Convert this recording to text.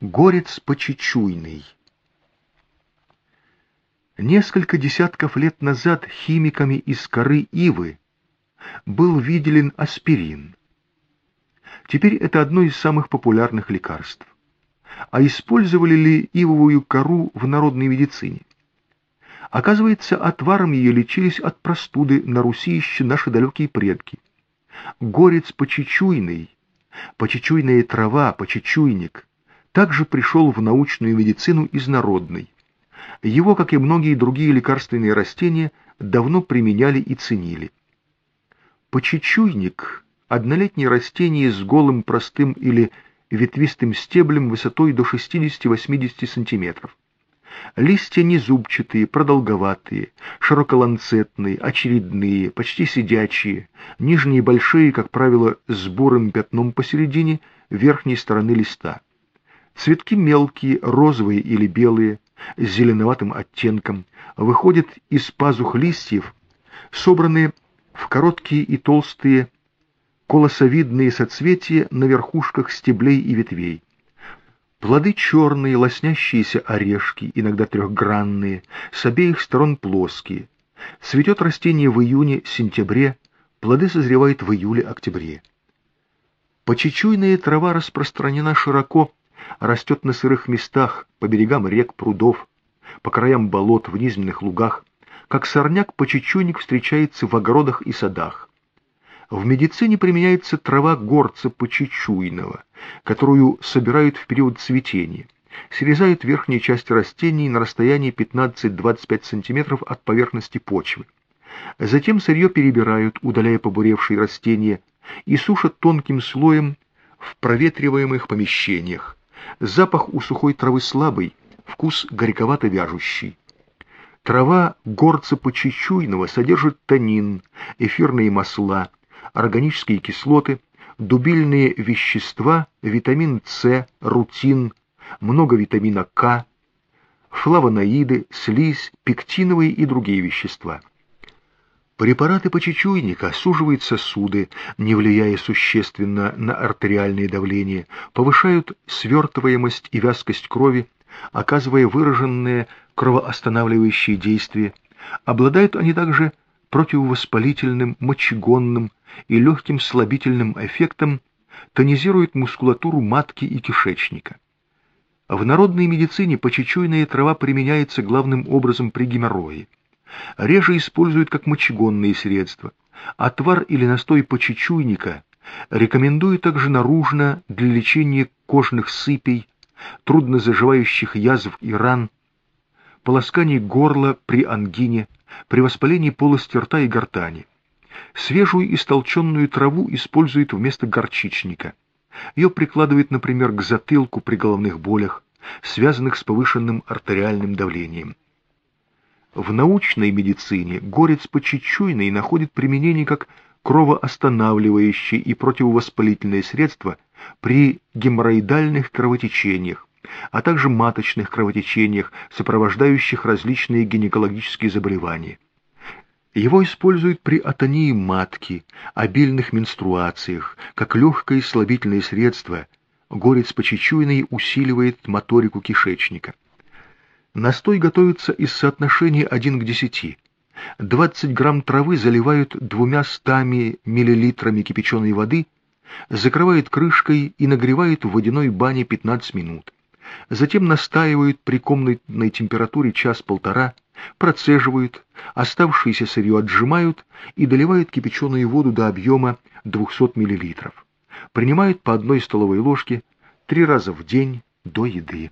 Горец почечуйный. Несколько десятков лет назад химиками из коры ивы был выделен аспирин. Теперь это одно из самых популярных лекарств. А использовали ли ивовую кору в народной медицине? Оказывается, отваром ее лечились от простуды на Руси еще наши далекие предки. Горец почечуйный, почечуйная трава, почечуйник, также пришел в научную медицину из народной. Его, как и многие другие лекарственные растения, давно применяли и ценили. Почечуйник – однолетнее растение с голым простым или ветвистым стеблем высотой до 60-80 см. Листья незубчатые, продолговатые, широколанцетные, очередные, почти сидячие, нижние большие, как правило, с бурым пятном посередине верхней стороны листа. Цветки мелкие, розовые или белые, с зеленоватым оттенком, выходят из пазух листьев, собранные в короткие и толстые колосовидные соцветия на верхушках стеблей и ветвей. Плоды черные, лоснящиеся орешки, иногда трехгранные, с обеих сторон плоские. Цветет растение в июне-сентябре, плоды созревают в июле-октябре. Почечуйная трава распространена широко растет на сырых местах, по берегам рек, прудов, по краям болот, в низменных лугах, как сорняк-почечуйник встречается в огородах и садах. В медицине применяется трава горца почечуйного, которую собирают в период цветения. Срезают верхние части растений на расстоянии 15-25 см от поверхности почвы. Затем сырье перебирают, удаляя побуревшие растения, и сушат тонким слоем в проветриваемых помещениях. Запах у сухой травы слабый, вкус горьковато-вяжущий. Трава горца почечуйного содержит танин, эфирные масла, органические кислоты, дубильные вещества, витамин С, рутин, много витамина К, флавоноиды, слизь, пектиновые и другие вещества. Препараты почечуйника суживают сосуды, не влияя существенно на артериальное давление, повышают свертываемость и вязкость крови, оказывая выраженные кровоостанавливающие действия. Обладают они также противовоспалительным, мочегонным и легким слабительным эффектом, тонизируют мускулатуру матки и кишечника. В народной медицине почечуйная трава применяется главным образом при геморрое реже используют как мочегонные средства. Отвар или настой почечуйника рекомендуют также наружно для лечения кожных сыпей, трудно заживающих язв и ран, полосканий горла при ангине, при воспалении полости рта и гортани. Свежую истолченную траву используют вместо горчичника. Ее прикладывают, например, к затылку при головных болях, связанных с повышенным артериальным давлением. В научной медицине горец почечуйный находит применение как кровоостанавливающее и противовоспалительное средство при геморроидальных кровотечениях, а также маточных кровотечениях, сопровождающих различные гинекологические заболевания. Его используют при атонии матки, обильных менструациях, как легкое слабительное средство. Горец почечуйный усиливает моторику кишечника. Настой готовится из соотношения 1 к 10. 20 грамм травы заливают двумя стами миллилитрами кипяченой воды, закрывают крышкой и нагревают в водяной бане 15 минут. Затем настаивают при комнатной температуре час-полтора, процеживают, оставшееся сырье отжимают и доливают кипяченую воду до объема 200 мл. Принимают по одной столовой ложке три раза в день до еды.